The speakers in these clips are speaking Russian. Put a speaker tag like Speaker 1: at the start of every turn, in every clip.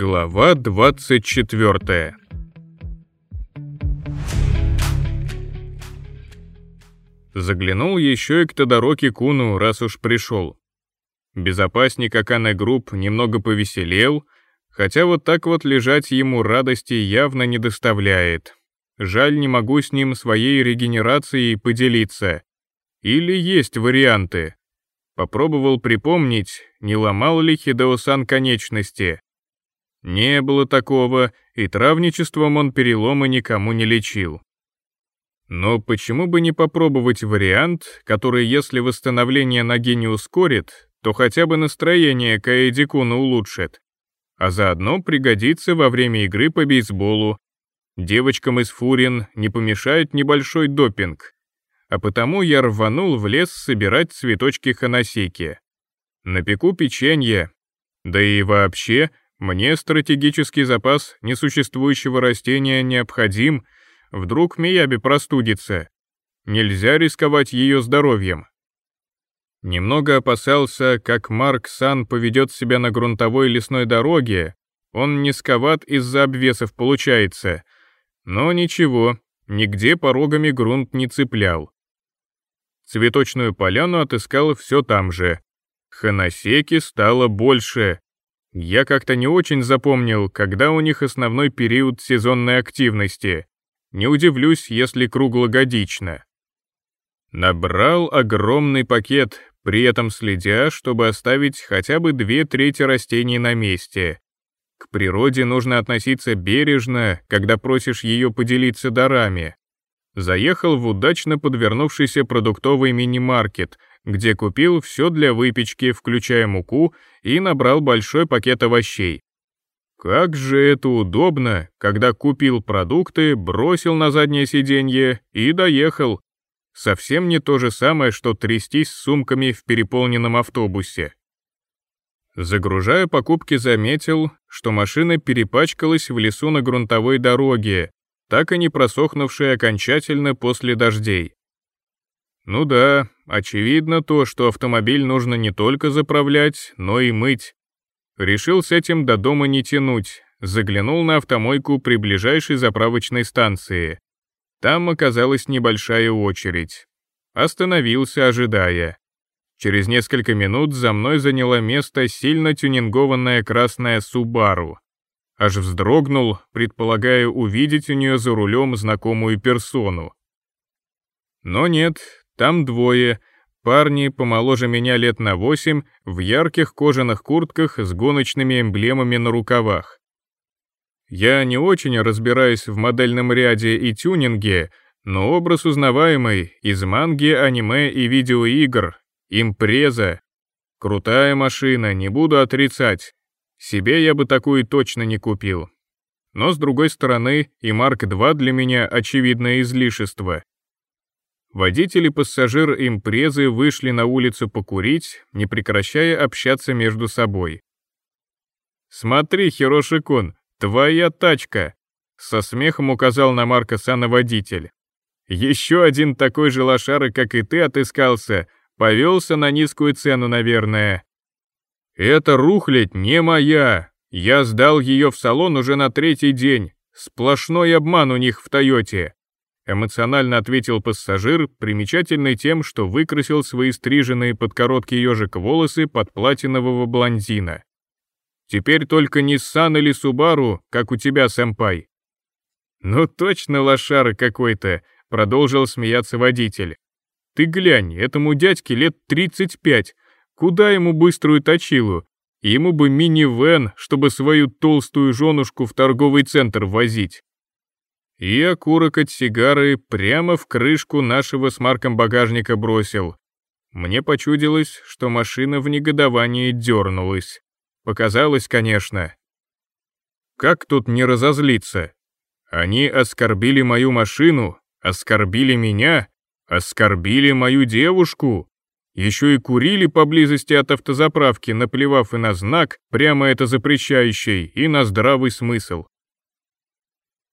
Speaker 1: Глава 24 Заглянул еще и к Тодороке Куну, раз уж пришел. Безопасник Акана Group немного повеселел, хотя вот так вот лежать ему радости явно не доставляет. Жаль, не могу с ним своей регенерацией поделиться. Или есть варианты. Попробовал припомнить, не ломал ли Хидеосан конечности. Не было такого, и травничеством он переломы никому не лечил. Но почему бы не попробовать вариант, который, если восстановление ноги не ускорит, то хотя бы настроение Каэдикуна улучшит, а заодно пригодится во время игры по бейсболу. Девочкам из Фурин не помешает небольшой допинг, а потому я рванул в лес собирать цветочки ханасики. Напеку печенье, да и вообще — мне стратегический запас несуществующего растения необходим, вдруг Мияби простудится. Нельзя рисковать ее здоровьем. Немного опасался, как Марк Сан поведет себя на грунтовой лесной дороге, он низковат из-за обвесов получается. Но ничего, нигде порогами грунт не цеплял. Цветочную поляну отыскал все там же. Ханасеки стало больше, я как-то не очень запомнил, когда у них основной период сезонной активности. Не удивлюсь, если круглогодично. Набрал огромный пакет, при этом следя, чтобы оставить хотя бы две трети растений на месте. К природе нужно относиться бережно, когда просишь ее поделиться дарами, заехал в удачно подвернувшийся продуктовый мини-маркет, где купил все для выпечки, включая муку, и набрал большой пакет овощей. Как же это удобно, когда купил продукты, бросил на заднее сиденье и доехал. Совсем не то же самое, что трястись с сумками в переполненном автобусе. Загружая покупки, заметил, что машина перепачкалась в лесу на грунтовой дороге, так и не просохнувшие окончательно после дождей. Ну да, очевидно то, что автомобиль нужно не только заправлять, но и мыть. Решил с этим до дома не тянуть, заглянул на автомойку при ближайшей заправочной станции. Там оказалась небольшая очередь. Остановился, ожидая. Через несколько минут за мной заняло место сильно тюнингованная красная Субару аж вздрогнул, предполагая увидеть у нее за рулем знакомую персону. Но нет, там двое, парни помоложе меня лет на восемь, в ярких кожаных куртках с гоночными эмблемами на рукавах. Я не очень разбираюсь в модельном ряде и тюнинге, но образ узнаваемый из манги, аниме и видеоигр, импреза. Крутая машина, не буду отрицать, себе я бы такую точно не купил. Но, с другой стороны, и Марк-2 для меня очевидное излишество. Водитель и пассажир импрезы вышли на улицу покурить, не прекращая общаться между собой. «Смотри, Хирошикун, твоя тачка!» — со смехом указал на Марка-сана водитель. «Еще один такой же лошара, как и ты, отыскался, повелся на низкую цену, наверное». «Эта рухлядь не моя. Я сдал ее в салон уже на третий день. Сплошной обман у них в Тойоте», — эмоционально ответил пассажир, примечательный тем, что выкрасил свои стриженные под короткий ежик волосы под платинового блондина. «Теперь только Ниссан или Субару, как у тебя, сэмпай». «Ну точно лошара какой-то», — продолжил смеяться водитель. «Ты глянь, этому дядьке лет 35, Куда ему быструю точилу? Ему бы мини-вэн, чтобы свою толстую женушку в торговый центр возить. И окурок от сигары прямо в крышку нашего с Марком багажника бросил. Мне почудилось, что машина в негодовании дернулась. Показалось, конечно. Как тут не разозлиться? Они оскорбили мою машину, оскорбили меня, оскорбили мою девушку. Еще и курили поблизости от автозаправки, наплевав и на знак, прямо это запрещающий, и на здравый смысл.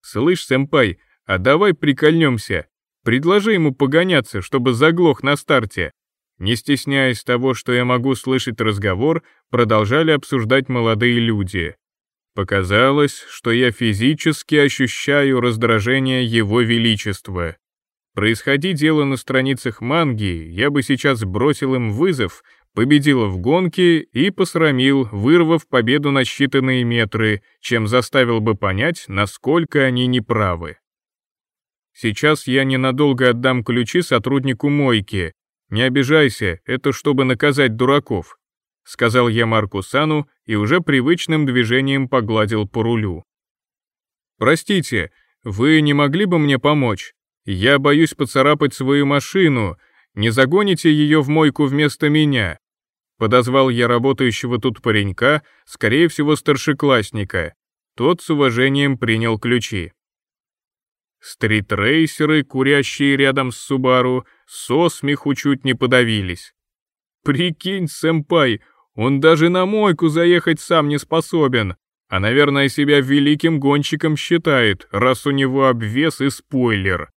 Speaker 1: «Слышь, сэмпай, а давай прикольнемся. Предложи ему погоняться, чтобы заглох на старте». Не стесняясь того, что я могу слышать разговор, продолжали обсуждать молодые люди. Показалось, что я физически ощущаю раздражение Его Величества. Происходи дело на страницах манги, я бы сейчас бросил им вызов, победил в гонке и посрамил, вырвав победу на считанные метры, чем заставил бы понять, насколько они неправы. Сейчас я ненадолго отдам ключи сотруднику мойки. Не обижайся, это чтобы наказать дураков», — сказал я Марку Сану и уже привычным движением погладил по рулю. «Простите, вы не могли бы мне помочь?» Я боюсь поцарапать свою машину. Не загоните ее в мойку вместо меня». Подозвал я работающего тут паренька, скорее всего старшеклассника. Тот с уважением принял ключи. Стритрейсеры, курящие рядом с Субару, со смеху чуть не подавились. «Прикинь, сэмпай, он даже на мойку заехать сам не способен, а, наверное, себя великим гонщиком считает, раз у него обвес и спойлер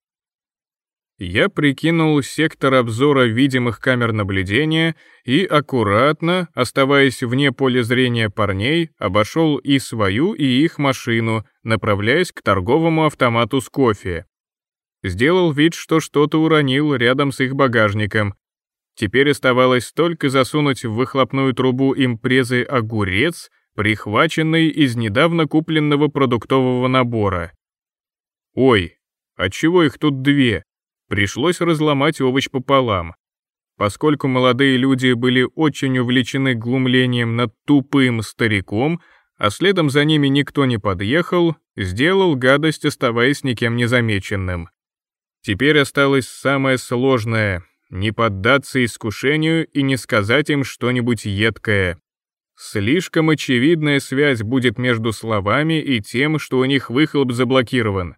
Speaker 1: я прикинул сектор обзора видимых камер наблюдения и аккуратно, оставаясь вне поля зрения парней, обошел и свою, и их машину, направляясь к торговому автомату с кофе. Сделал вид, что что-то уронил рядом с их багажником. Теперь оставалось только засунуть в выхлопную трубу импрезы огурец, прихваченный из недавно купленного продуктового набора. «Ой, а отчего их тут две?» Пришлось разломать овощ пополам. Поскольку молодые люди были очень увлечены глумлением над тупым стариком, а следом за ними никто не подъехал, сделал гадость, оставаясь никем незамеченным. Теперь осталось самое сложное — не поддаться искушению и не сказать им что-нибудь едкое. Слишком очевидная связь будет между словами и тем, что у них выхлоп заблокирован.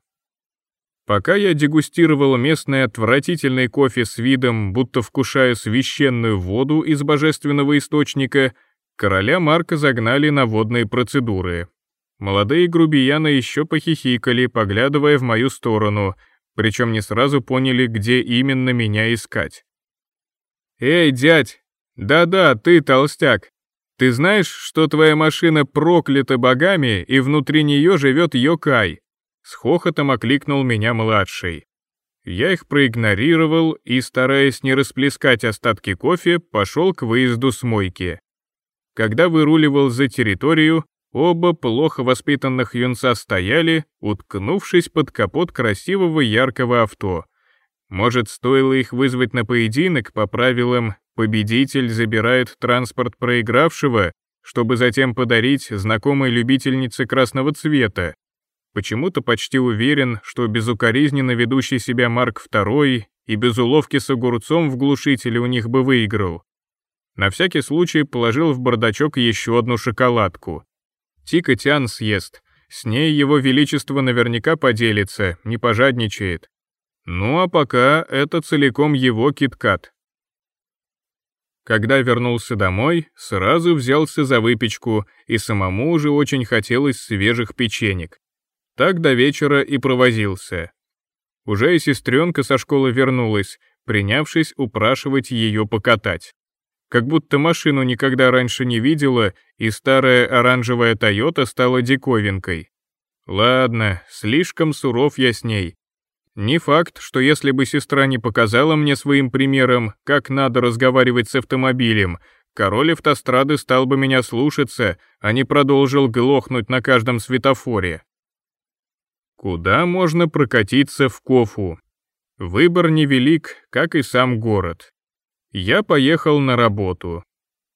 Speaker 1: Пока я дегустировал местный отвратительный кофе с видом, будто вкушая священную воду из божественного источника, короля Марка загнали на водные процедуры. Молодые грубияны еще похихикали, поглядывая в мою сторону, причем не сразу поняли, где именно меня искать. «Эй, дядь! Да-да, ты толстяк! Ты знаешь, что твоя машина проклята богами, и внутри нее живет Йокай?» С хохотом окликнул меня младший. Я их проигнорировал и, стараясь не расплескать остатки кофе, пошел к выезду с мойки. Когда выруливал за территорию, оба плохо воспитанных юнца стояли, уткнувшись под капот красивого яркого авто. Может, стоило их вызвать на поединок по правилам «победитель забирает транспорт проигравшего», чтобы затем подарить знакомой любительнице красного цвета, Почему-то почти уверен, что безукоризненно ведущий себя Марк II и без уловки с огурцом в глушителе у них бы выиграл. На всякий случай положил в бардачок еще одну шоколадку. Тика Тян съест, с ней его величество наверняка поделится, не пожадничает. Ну а пока это целиком его киткат. Когда вернулся домой, сразу взялся за выпечку, и самому уже очень хотелось свежих печенек. Так до вечера и провозился. Уже и сестренка со школы вернулась, принявшись упрашивать ее покатать. Как будто машину никогда раньше не видела, и старая оранжевая «Тойота» стала диковинкой. Ладно, слишком суров я с ней. Не факт, что если бы сестра не показала мне своим примером, как надо разговаривать с автомобилем, король автострады стал бы меня слушаться, а не продолжил глохнуть на каждом светофоре. Куда можно прокатиться в Кофу? Выбор невелик, как и сам город. Я поехал на работу.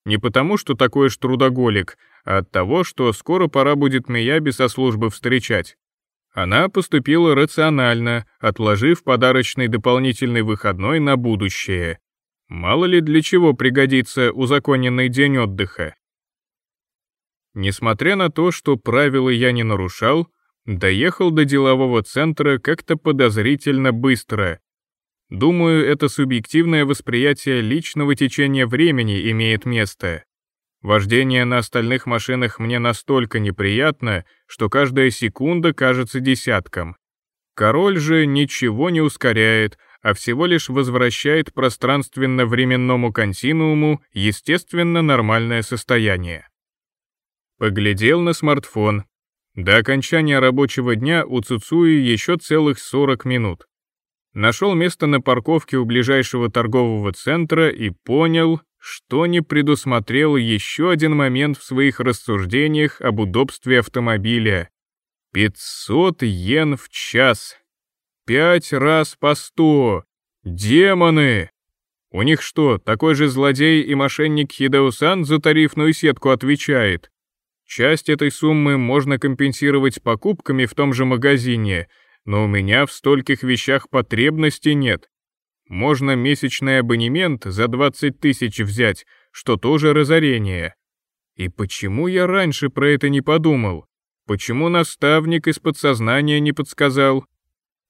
Speaker 1: Не потому, что такой ж трудоголик, а от того, что скоро пора будет Мияби со службы встречать. Она поступила рационально, отложив подарочный дополнительный выходной на будущее. Мало ли для чего пригодится узаконенный день отдыха. Несмотря на то, что правила я не нарушал, Доехал до делового центра как-то подозрительно быстро. Думаю, это субъективное восприятие личного течения времени имеет место. Вождение на остальных машинах мне настолько неприятно, что каждая секунда кажется десятком. Король же ничего не ускоряет, а всего лишь возвращает пространственно-временному континууму естественно нормальное состояние. Поглядел на смартфон, до окончания рабочего дня у Цуцуи еще целых 40 минут. Нашел место на парковке у ближайшего торгового центра и понял, что не предусмотрел еще один момент в своих рассуждениях об удобстве автомобиля. 500 йен в час. Пять раз по сто. Демоны! У них что, такой же злодей и мошенник Хидеусан за тарифную сетку отвечает? Часть этой суммы можно компенсировать покупками в том же магазине, но у меня в стольких вещах потребности нет. Можно месячный абонемент за 20 тысяч взять, что тоже разорение. И почему я раньше про это не подумал? Почему наставник из подсознания не подсказал?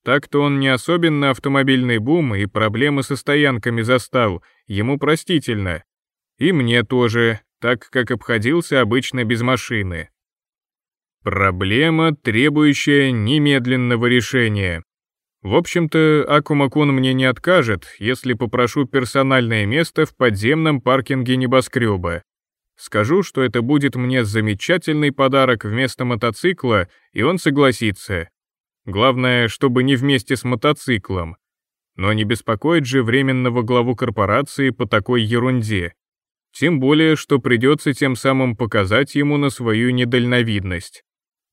Speaker 1: Так-то он не особенно автомобильный бум и проблемы со стоянками застал, ему простительно. И мне тоже, так как обходился обычно без машины. Проблема, требующая немедленного решения. В общем-то, Акумакун мне не откажет, если попрошу персональное место в подземном паркинге небоскреба. Скажу, что это будет мне замечательный подарок вместо мотоцикла, и он согласится. Главное, чтобы не вместе с мотоциклом. Но не беспокоит же временного главу корпорации по такой ерунде тем более, что придется тем самым показать ему на свою недальновидность.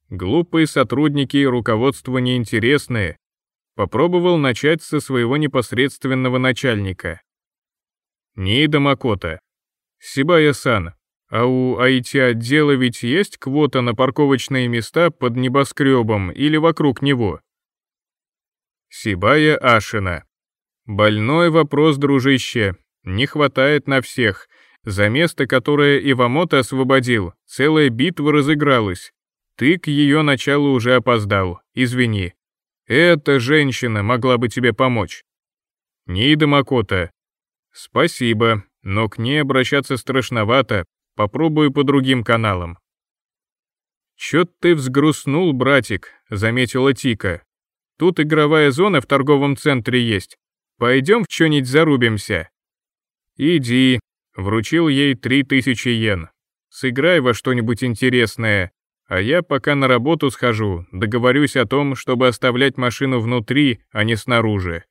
Speaker 1: Глупые сотрудники и руководство неинтересные. Попробовал начать со своего непосредственного начальника. Ниида Макота. Сибая-сан, а у IT-отдела ведь есть квота на парковочные места под небоскребом или вокруг него? Сибая Ашина. Больной вопрос, дружище. Не хватает на всех — за место, которое Ивамото освободил, целая битва разыгралась. Ты к ее началу уже опоздал, извини. Эта женщина могла бы тебе помочь. Нида Макота. Спасибо, но к ней обращаться страшновато, попробую по другим каналам. «Чё ты взгрустнул, братик», — заметила Тика. «Тут игровая зона в торговом центре есть. Пойдем в чё-нибудь зарубимся». «Иди, Вручил ей три тысячи йен. «Сыграй во что-нибудь интересное, а я пока на работу схожу, договорюсь о том, чтобы оставлять машину внутри, а не снаружи».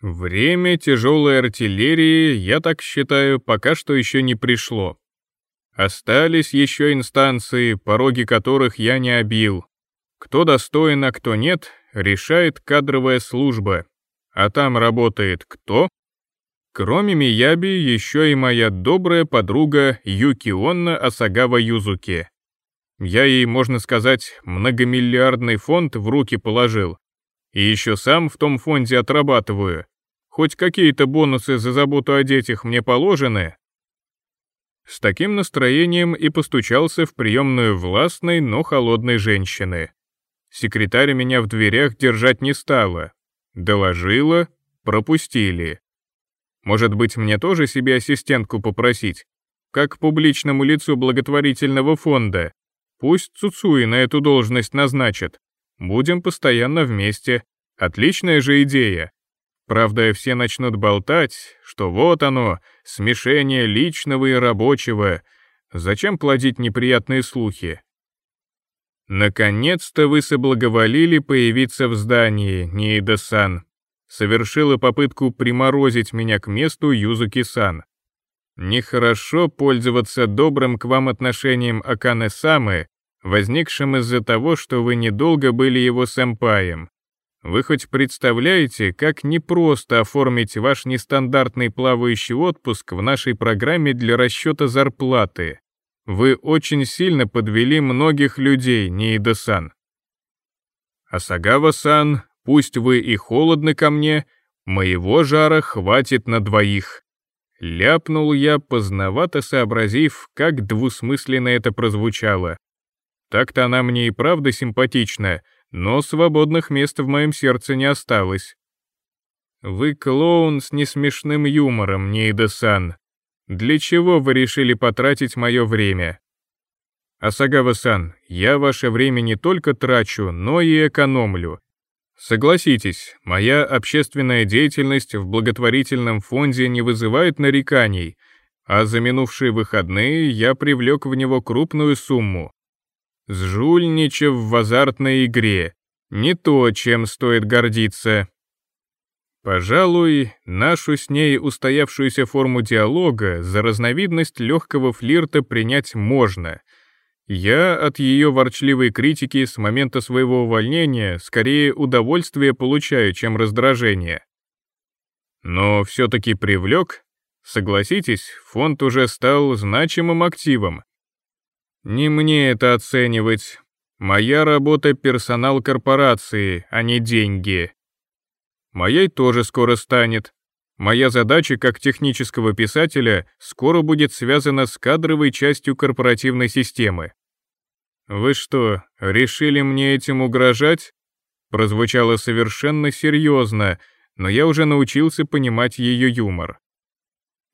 Speaker 1: Время тяжелой артиллерии, я так считаю, пока что еще не пришло. Остались еще инстанции, пороги которых я не обил. Кто достоин, а кто нет, решает кадровая служба. А там работает кто, Кроме Мияби, еще и моя добрая подруга Юкионна Асагава Юзуки. Я ей, можно сказать, многомиллиардный фонд в руки положил. И еще сам в том фонде отрабатываю. Хоть какие-то бонусы за заботу о детях мне положены. С таким настроением и постучался в приемную властной, но холодной женщины. Секретарь меня в дверях держать не стала. Доложила, пропустили. Может быть, мне тоже себе ассистентку попросить? Как публичному лицу благотворительного фонда. Пусть Цуцуи на эту должность назначит. Будем постоянно вместе. Отличная же идея. Правда, все начнут болтать, что вот оно, смешение личного и рабочего. Зачем плодить неприятные слухи? Наконец-то вы соблаговолили появиться в здании, Ниида-сан совершила попытку приморозить меня к месту Юзуки Сан. Нехорошо пользоваться добрым к вам отношением Акане-самы, возникшим из-за того, что вы недолго были его сэмпаем. Вы хоть представляете, как непросто оформить ваш нестандартный плавающий отпуск в нашей программе для расчета зарплаты? Вы очень сильно подвели многих людей, Ниида-сан. Асагава-сан Пусть вы и холодны ко мне, моего жара хватит на двоих». Ляпнул я, поздновато сообразив, как двусмысленно это прозвучало. Так-то она мне и правда симпатична, но свободных мест в моем сердце не осталось. «Вы клоун с несмешным юмором, Нейда-сан. Для чего вы решили потратить мое время?» «Асагава-сан, я ваше время не только трачу, но и экономлю. Согласитесь, моя общественная деятельность в благотворительном фонде не вызывает нареканий, а за минувшие выходные я привлек в него крупную сумму. Сжульничав в азартной игре, не то, чем стоит гордиться. Пожалуй, нашу с ней устоявшуюся форму диалога за разновидность легкого флирта принять можно — я от ее ворчливой критики с момента своего увольнения скорее удовольствие получаю, чем раздражение. Но все-таки привлек. Согласитесь, фонд уже стал значимым активом. Не мне это оценивать. Моя работа — персонал корпорации, а не деньги. Моей тоже скоро станет, Моя задача как технического писателя скоро будет связана с кадровой частью корпоративной системы. «Вы что, решили мне этим угрожать?» Прозвучало совершенно серьезно, но я уже научился понимать ее юмор.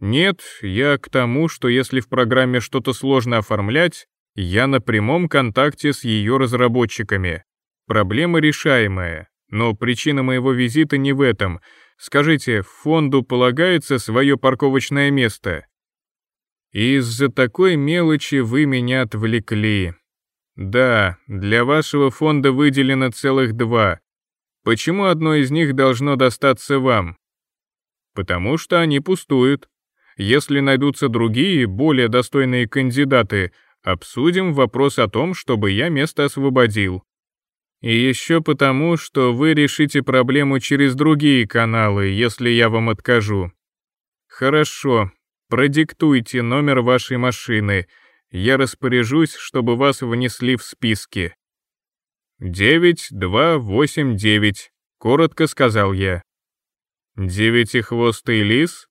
Speaker 1: «Нет, я к тому, что если в программе что-то сложно оформлять, я на прямом контакте с ее разработчиками. Проблема решаемая, но причина моего визита не в этом — Скажите, фонду полагается свое парковочное место?» «Из-за такой мелочи вы меня отвлекли. Да, для вашего фонда выделено целых два. Почему одно из них должно достаться вам?» «Потому что они пустуют. Если найдутся другие, более достойные кандидаты, обсудим вопрос о том, чтобы я место освободил. И еще потому, что вы решите проблему через другие каналы, если я вам откажу. Хорошо, продиктуйте номер вашей машины. Я распоряжусь, чтобы вас внесли в списки. 9289, коротко сказал я. Девятихвостый лис?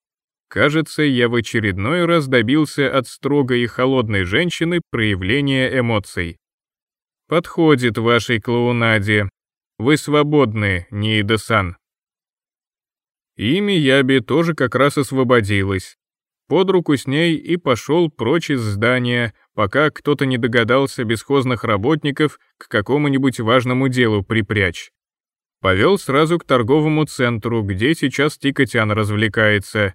Speaker 1: Кажется, я в очередной раз добился от строгой и холодной женщины проявления эмоций подходит вашей клоунаде. Вы свободны, Ниида-сан». Ими Яби тоже как раз освободилась. Под руку с ней и пошел прочь из здания, пока кто-то не догадался бесхозных работников к какому-нибудь важному делу припрячь. Повел сразу к торговому центру, где сейчас Тикотян развлекается.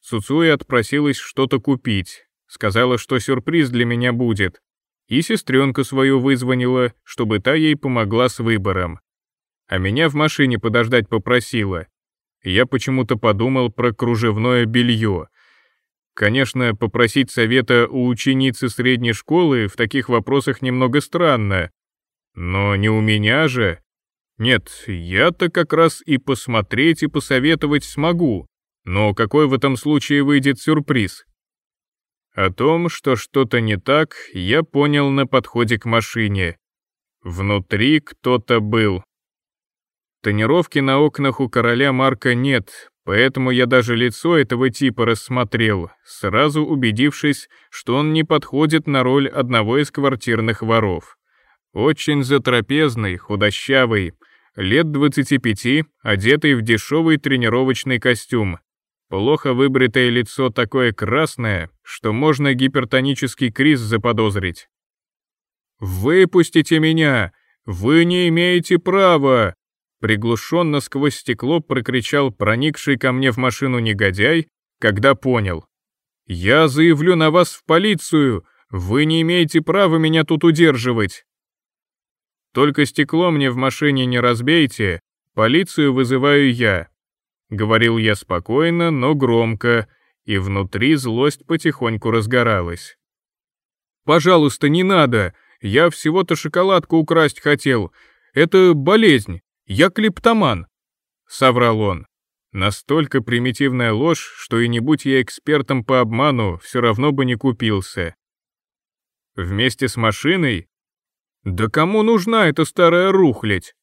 Speaker 1: Суцуя отпросилась что-то купить. Сказала, что сюрприз для меня будет и сестренку свою вызвонила, чтобы та ей помогла с выбором. А меня в машине подождать попросила. Я почему-то подумал про кружевное белье. Конечно, попросить совета у ученицы средней школы в таких вопросах немного странно. Но не у меня же. Нет, я-то как раз и посмотреть, и посоветовать смогу. Но какой в этом случае выйдет сюрприз? О том, что что-то не так, я понял на подходе к машине. Внутри кто-то был. Тонировки на окнах у короля Марка нет, поэтому я даже лицо этого типа рассмотрел, сразу убедившись, что он не подходит на роль одного из квартирных воров. Очень затрапезный, худощавый, лет 25, одетый в дешевый тренировочный костюм, Плохо выбритое лицо такое красное, что можно гипертонический криз заподозрить. «Выпустите меня! Вы не имеете права!» Приглушенно сквозь стекло прокричал проникший ко мне в машину негодяй, когда понял. «Я заявлю на вас в полицию! Вы не имеете права меня тут удерживать!» «Только стекло мне в машине не разбейте, полицию вызываю я», — говорил я спокойно, но громко, и внутри злость потихоньку разгоралась. «Пожалуйста, не надо! Я всего-то шоколадку украсть хотел. Это болезнь. Я клептоман!» — соврал он. Настолько примитивная ложь, что и не будь я экспертом по обману, все равно бы не купился. «Вместе с машиной? Да кому нужна эта старая рухлядь?»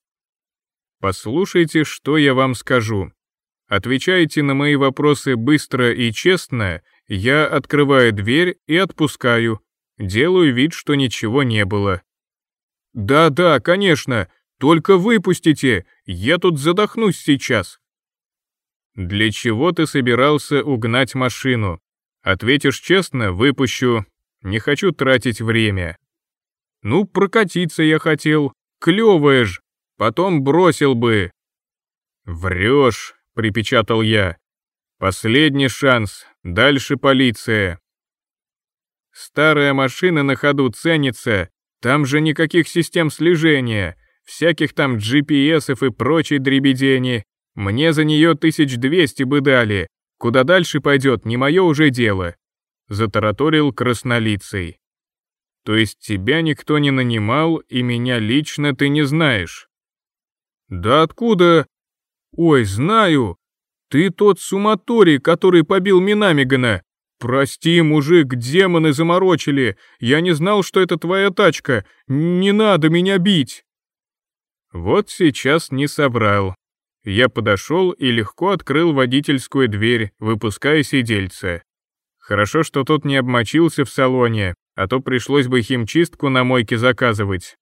Speaker 1: «Послушайте, что я вам скажу», Отвечайте на мои вопросы быстро и честно, я открываю дверь и отпускаю. Делаю вид, что ничего не было. Да-да, конечно, только выпустите, я тут задохнусь сейчас. Для чего ты собирался угнать машину? Ответишь честно, выпущу. Не хочу тратить время. Ну, прокатиться я хотел. Клёвое ж. Потом бросил бы. Врешь, — припечатал я. «Последний шанс. Дальше полиция». «Старая машина на ходу ценится. Там же никаких систем слежения, всяких там GPS-ов и прочей дребедени. Мне за нее 1200 бы дали. Куда дальше пойдет, не мое уже дело», — затараторил краснолицей. «То есть тебя никто не нанимал, и меня лично ты не знаешь?» «Да откуда?» «Ой, знаю! Ты тот суматорий, который побил Минамигана! Прости, мужик, демоны заморочили! Я не знал, что это твоя тачка! Не надо меня бить!» Вот сейчас не собрал. Я подошел и легко открыл водительскую дверь, выпуская сидельца. Хорошо, что тот не обмочился в салоне, а то пришлось бы химчистку на мойке заказывать.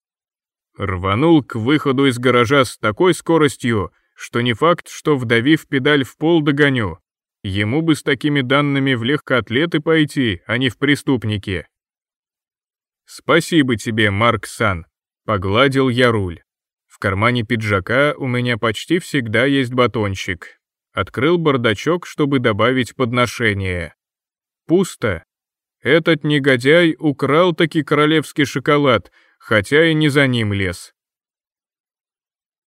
Speaker 1: Рванул к выходу из гаража с такой скоростью, что не факт, что, вдавив педаль в пол, догоню. Ему бы с такими данными в легкоатлеты пойти, а не в преступники. «Спасибо тебе, Марк Сан», — погладил я руль. В кармане пиджака у меня почти всегда есть батончик. Открыл бардачок, чтобы добавить подношение. Пусто. Этот негодяй украл таки королевский шоколад, хотя и не за ним лез.